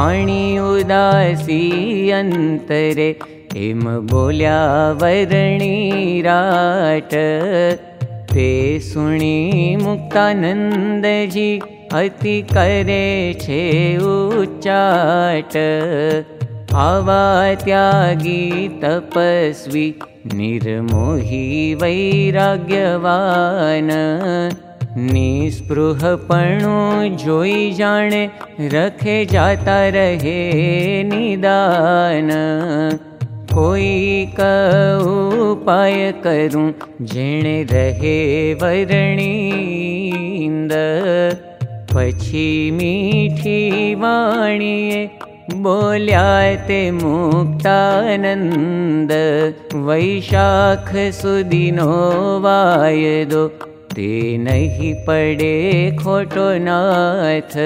पाणी उदासी अंतरे एम बोल्या वरणी राट। ते सुणी मुक्तानंद जी अति करे छे उच्चाट। आवा त्यागी तपस्वी निर्मोही वैराग्यवान निस्पृहपणु जोई जाने रखे जाता रहे निदान। कोई का उपाय करूं जेणे रहे वर्णींद। पछी मीठी वाणीए बोल्या ते मुक्तानंद। वैशाख वायदो ते नहीं पड़े खोटो नाथ।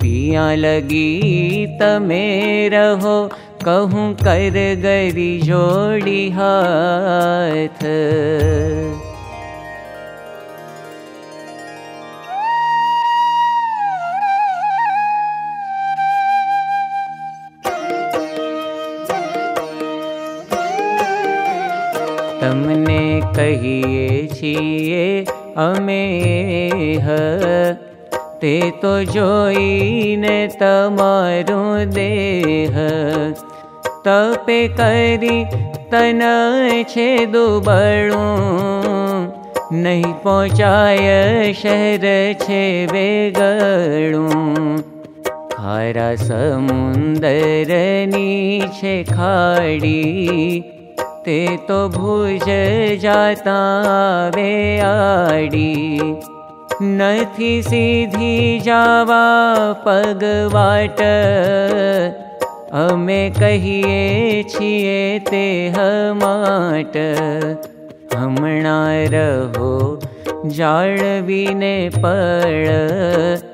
पिया लगी तमे रहो कहूँ कर गरी जोड़ी हाथ तमने कहिए छिए अमे ह ते तो जोईने तमारो देह तपे करी तन छे दुबड़ू नहीं पहुँचाय शहर छे बेगड़ू खारा समुंदर नीचे खाड़ी ते तो भुज जाता वे आड़ी नथी सीधी जावा पगवाट अमे कहिए छिए ते हमाट हमणा रहो जाळवीने पड़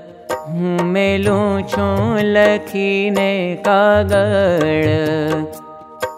હું મેલું છું લખીને કાગળ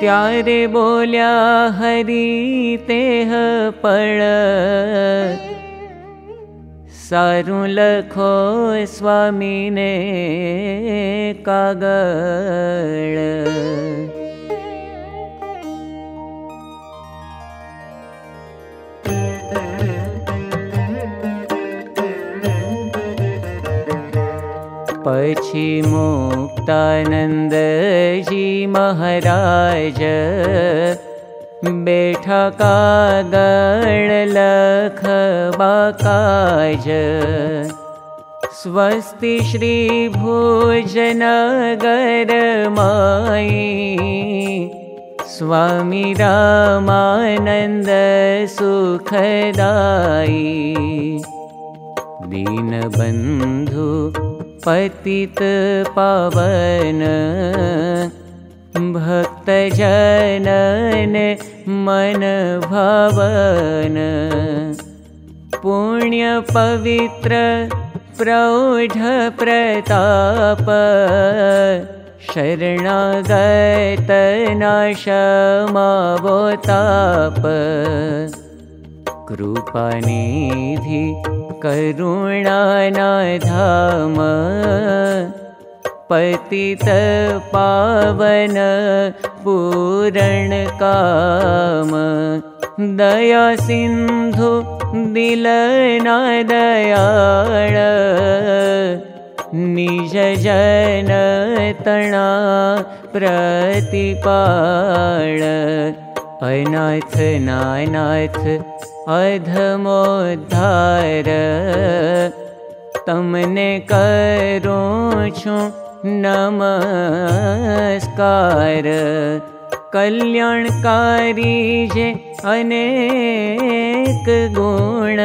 त्यारे बोल्या हरी तेह पळ। सारू लखो स्वामीने कागळ पछी मुक्तानन्दजी महाराज। बेठा कागळ लख बाकाज स्वस्ति श्री भोजनगर माई स्वामी रामानन्द सुखदाई दीनबन्धु पतित पावन। भक्तजनन मन भवन। पुण्य पवित्र प्रौढ प्रताप। शरणागत नाशमावोताप। कृपानिधि करुणानाधाम पतित पावन पूरणकाम दया सिन्धु दिलना दयाळ निज जन तणा प्रतिपाळ। अनाथ नानाथ अधमोद्धार तमने करो छु नमस्कार। कल्याणकारी जे अनेक गुण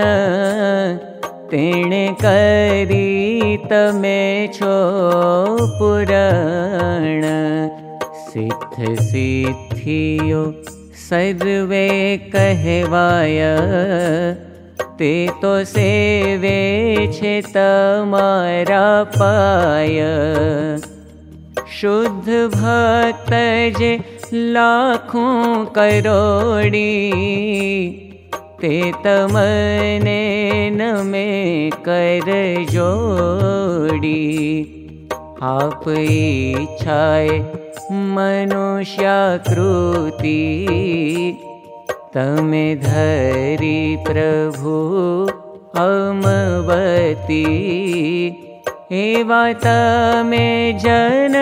तेणे करी तमे छो पुराण। सिख सिद्धियो सर्वे कहवाय। ते तो सेवे छे तमारा पाय। शुद्ध भक्त जे लाखों करोड़ी ते तमने नमे कर जोड़ी। आप इच्छाए मनुष्याकृति तमे धरी प्रभु अमवती। एवा तमे जन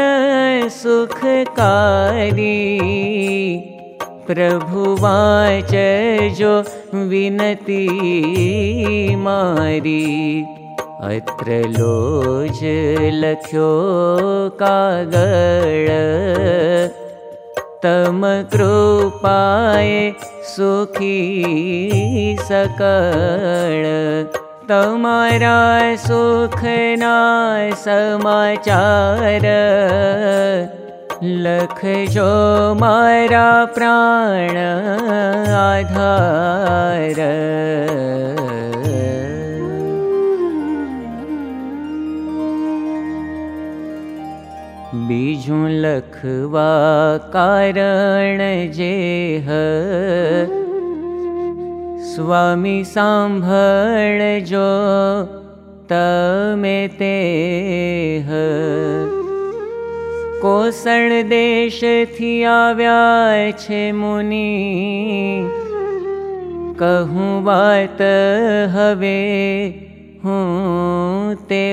सुखकारी। प्रभु वाच जो विनती मारी अत्र लोज लख्यो कागळ। तम कृपाय सुखी सकळ। तमारा सुखना समाचार। लखजो मारा प्राण आधार बीजू लखवा कारण जे ह स्वामी तमे ते देश थी आव्या छे मुनि कहूँ बात हवे हूँ ते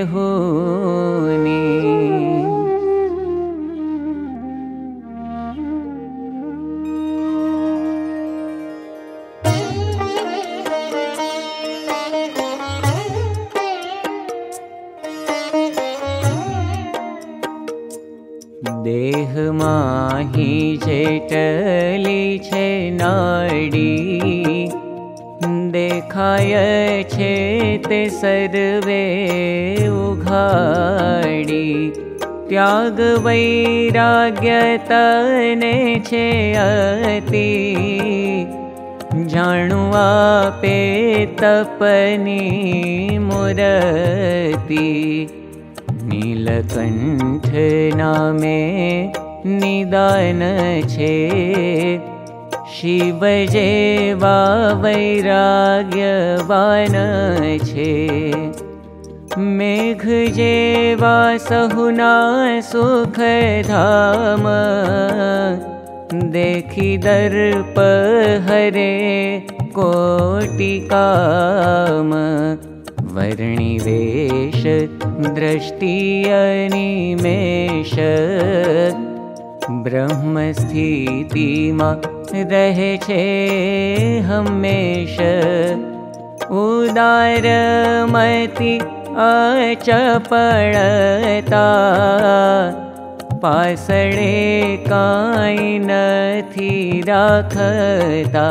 हूनी देह माही जेटली छे नाडी। देखाय छे ते सर्वे उघाडी। त्याग वैराग्य तने जाणु आपे तपनी मुरती नीलकण्ठ नामे निदान छे। शिव जेवा वैराग्यवान छे। मेघ जेवा सहुना सुख धाम देखी दर्प हरे कोटिकाम वर्णिवेश अनिमेष ब्रह्मस्थितिमा रहे छे हमेश। उदारमति अचपळता पासळे काई नथी राखता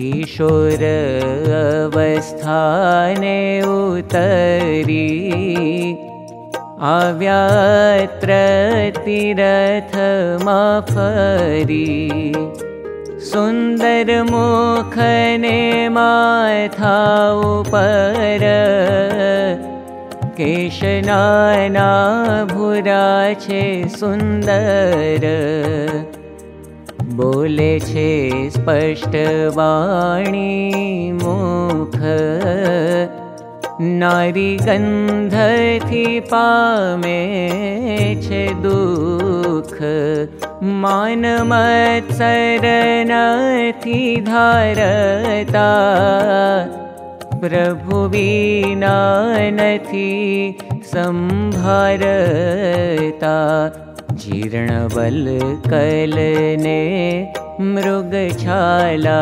किशोर अवस्थाने उतरी। आव्यात्र तीरथ माफरी सुन्दर माथा उपर। केशनाना भुरा छे सुन्दर बोले छे स्पष्ट वाणी मुख। नारी गंध थी पामे छे दुख। मान मत्सर थी धारता। प्रभु विना नथी संभारता ीर्णवलने मृगछाला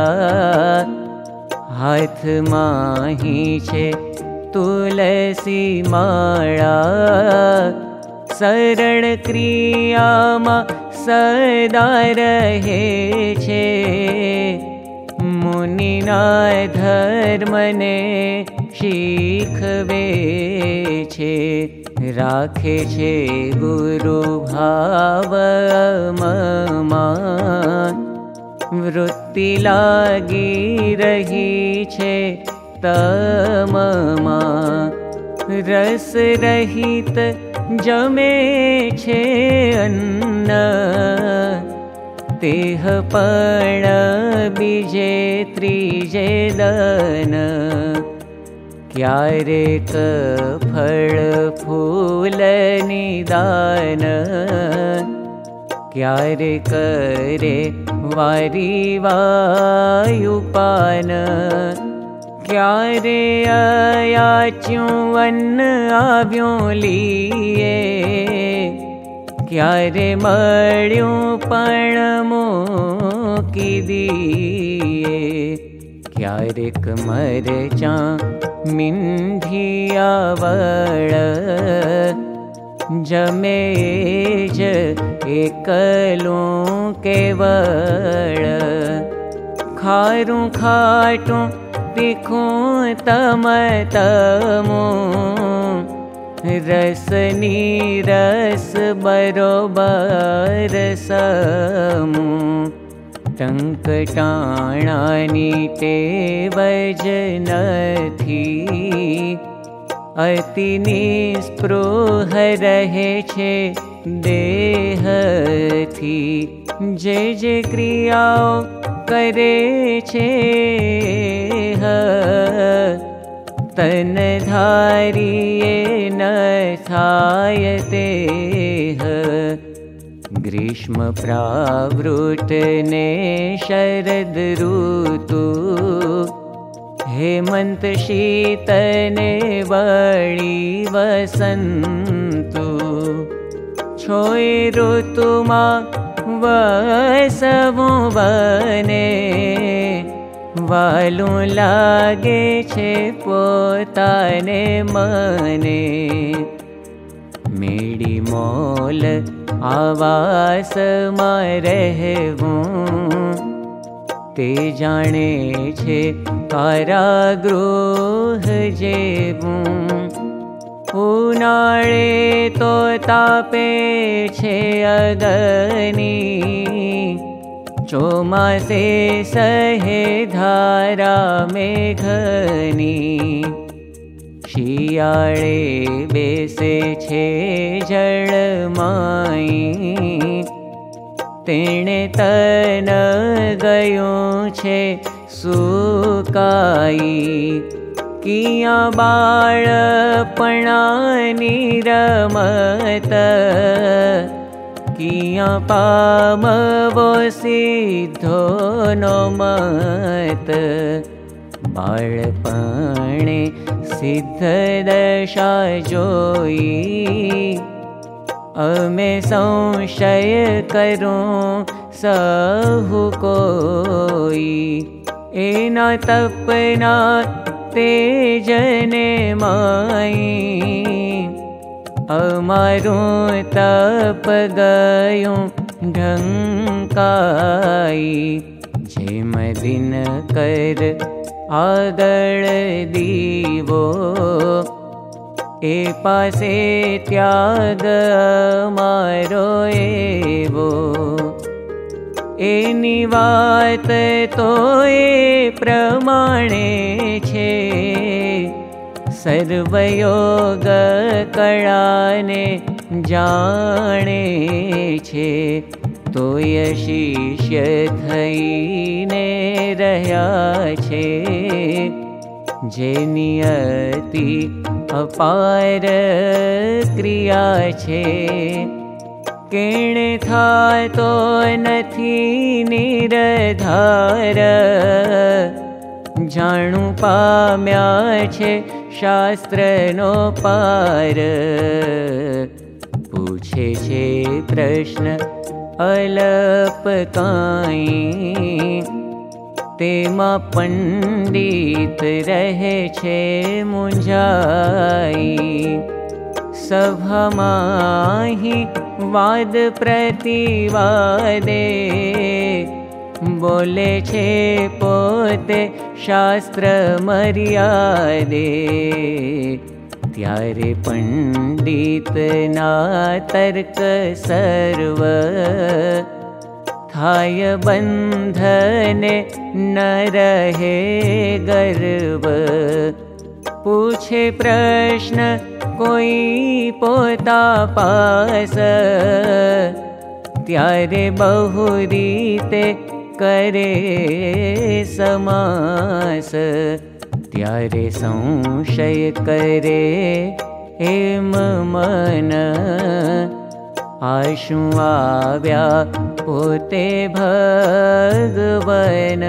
शरण क्रियामा सदा रहे छे। मुनिना धर्मीवे राखे छे गुरु भाव ममा वृत्ति लागी रही छे तममा रस रहित जमे छे अन्न। तेह पण बीजे त्रिजे दन क्यारेक फल फूल निदान। क्यारे करे वारी वायुपान क्यारे आयाच्युवन आव्यो लिए। क्यारे मळ्यो पण मोकी दिए मरचा मिंधिया वळ जमे एकलूं खाटूं तीखूं तम तमो रसनी रस बरोबर समू टङ्कटाणानि ते वज नथी अति निस्पृह रहे छे देह थी जे जे क्रियाओ करे तन न थायते ह ग्रीष्म प्रावृत ने शरद ऋतु हेमन्त शीतने वळी वसन्तु छोय ऋतुमा वसवो वने। वालू लागे छे पोताने मने। मेडी मोल आवास में रहवूं ते जाने छे कारागृह जेवूं। उनाळे तो तापे अगनी। चोमासे सहे धारा मेघनी शियाळे बेसे छे जळमाई तेणे तन गयो छे सुकाई किया बाळपणानी रमत किया पामवो सिद्धो नो मत बाळपणे सिद्ध दशा अमे संशय करूं सहु कोई। एना तपना ढंकाई जेम दिन कर आगळ दीवो। ए पासे त्याग मारो एवो। एनी वात तो ए प्रमाणे सर्वयोग कळाने जाणे छे तोय शिष्य थईने रह्या छे जेनियति अपार क्रिया छे। केणे था तो नथी निरधार जाणु पाम्या छे शास्त्रनो पार पूछे छे प्रश्न रहे छे मुंजाई सभामाही वाद प्रतिवादे बोले छे पोते शास्त्र मर्यादे त्यारे पण्डित ना तर्क सर्व थाय बन्धने न रहे गर्व। पूछे प्रश्न कोई पोता पास। त्यारे बहुरीते करे समास त्यारे संशय करे हेम मन। आशु आव्या पोते भगवन।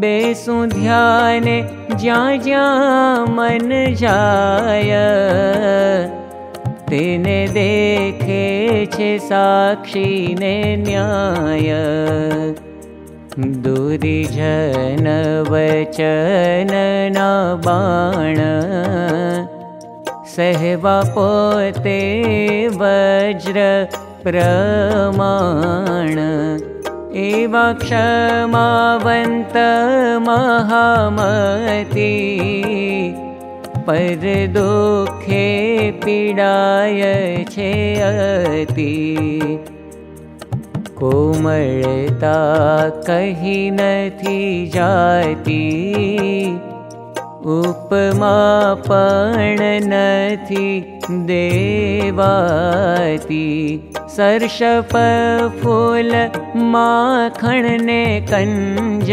बेसु ध्याने ज्या ज्या मन जाय तेने देखे छे साक्षी ने न्याय दुरिजन वचन न बाण। सहवा पोते वज्र प्रमाण। एवा क्षमावन्त महामती। पर दुखे पीडाय छे अति कोमलता कही नथी जाती। उपमापण नथी देवाती। सरषप फूल माखणने कंज।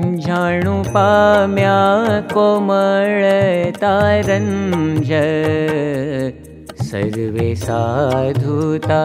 जाणु पाम्या कोमल तारंज सर्वे साधुता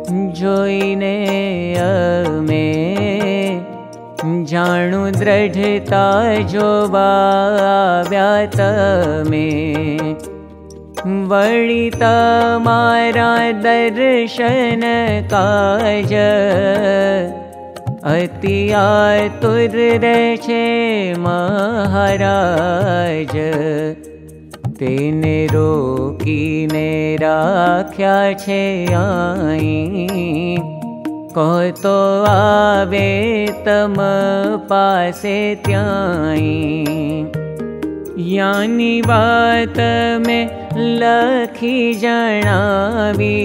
अमे। जाणु दृढता जो व्यात में वळि तमारा दर्शन काज। अति आतुर छे महाराज तेने रोकीने राख्या छे आई। तो आवे तम पासे त्याई। यानी बात में लखी जनावी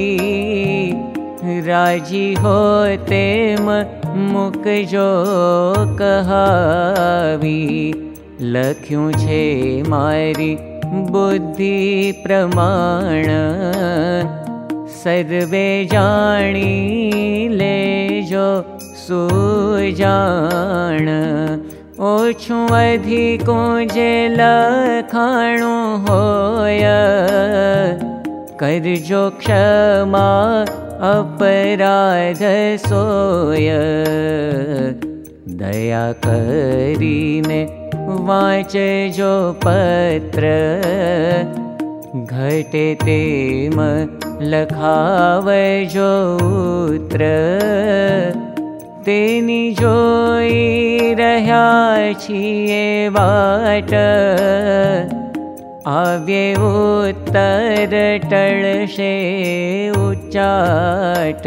राजी होते मुक जो कहावी। लख्यूं छे मारी बुद्धि प्रमाण सर्वे लेजो सुजाण। ओछुं अधिको जे लखाणो होय करजो क्षमा अपराध सोय। दया करीने वाचजो पत्र घटे तेम लखावजोत्र तेनी जोई रह्या छिए वाट। आव्ये उत्तर टळशे उच्चाट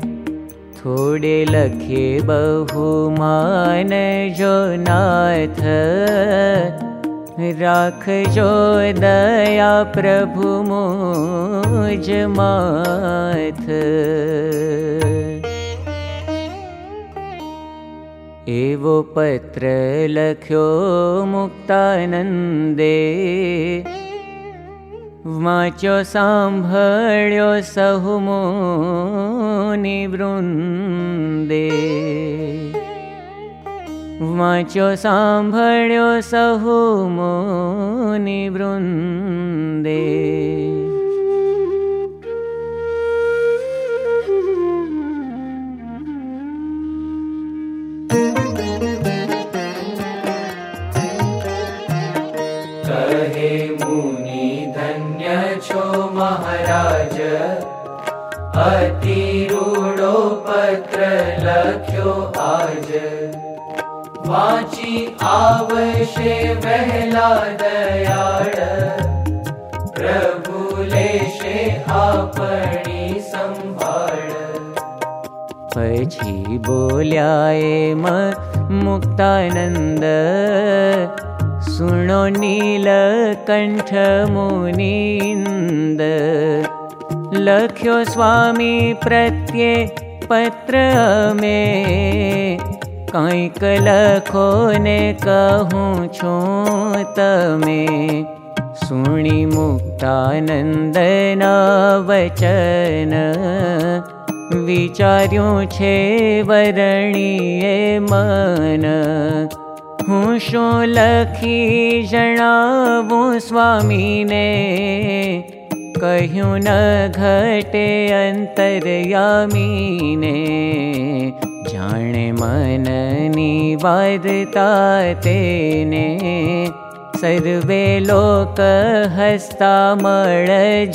थोड़े लखे बहुमान जो नाथ। राखजो दया प्रभु मोज माथ। एवो पत्र लख्यो मुक्तानन्दे वाचो साम्भळ्यो सहुमो निवृन्दे। वाचो साम्भळ्यो सहुमो निवृन्दे वाची आवशे वहला दयाळ। प्रभुलेशे आपणी संभाळ। पछी बोल्याए म बोल्यायेक्तानन्द सुनो नीलकण्ठ मुनिन्द लख्यो स्वामी प्रत्ये पत्र मे। કંઈક લખો ને કહું છું काकलो ने कहु तमे मुक्ता नन्दना वचन विचारु छे वरणसो ली जना स्वामीने कु न घटे अन्तरयामि णे माननी वारता ते सर्वे लोक हस्ता मे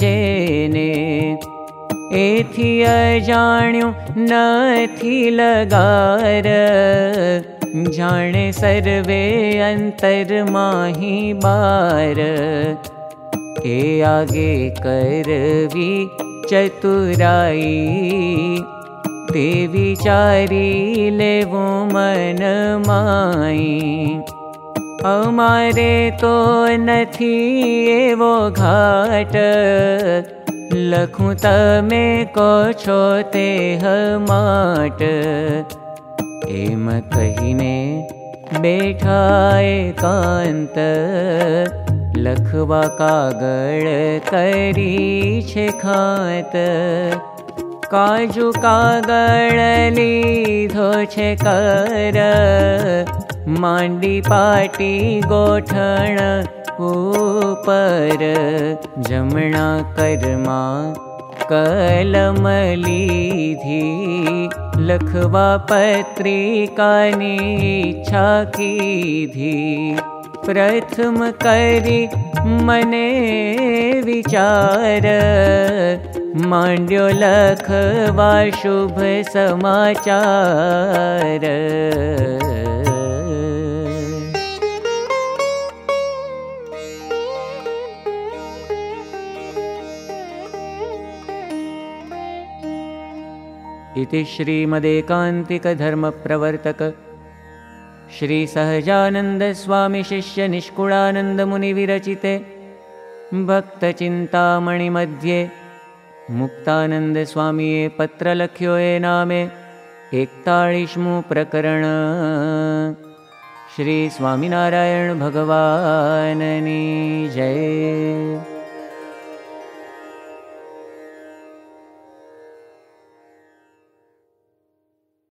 एो लगारणे सर्वे अन्तरमाहिबारे आगे करवि चतुराई ते विचारी लेवो मन माई। अमारे तो नथी एवो घाट। लखू तमे को छो ते हमाट एम कहीने बैठाए कांत। लखवा कागड़ करी छे खात काजू कागड़ लीधो छे कर। मांडी पाटी गोठण ऊपर जमणा करमा कलम लीधी। लखवा कीधी प्रथम करी मने विचार। मांड्यो लखवा शुभ समाचार। इति श्रीमदेकान्तिकधर्मप्रवर्तक श्रीसहजानन्दस्वामिशिष्यनिष्कुळानन्दमुनिविरचिते भक्तचिन्तामणिमध्ये मुक्तानन्दस्वामिये पत्रलख्यो ये नामे एकताळिष्मु प्रकरण श्रीस्वामिनारायणभगवाननी जय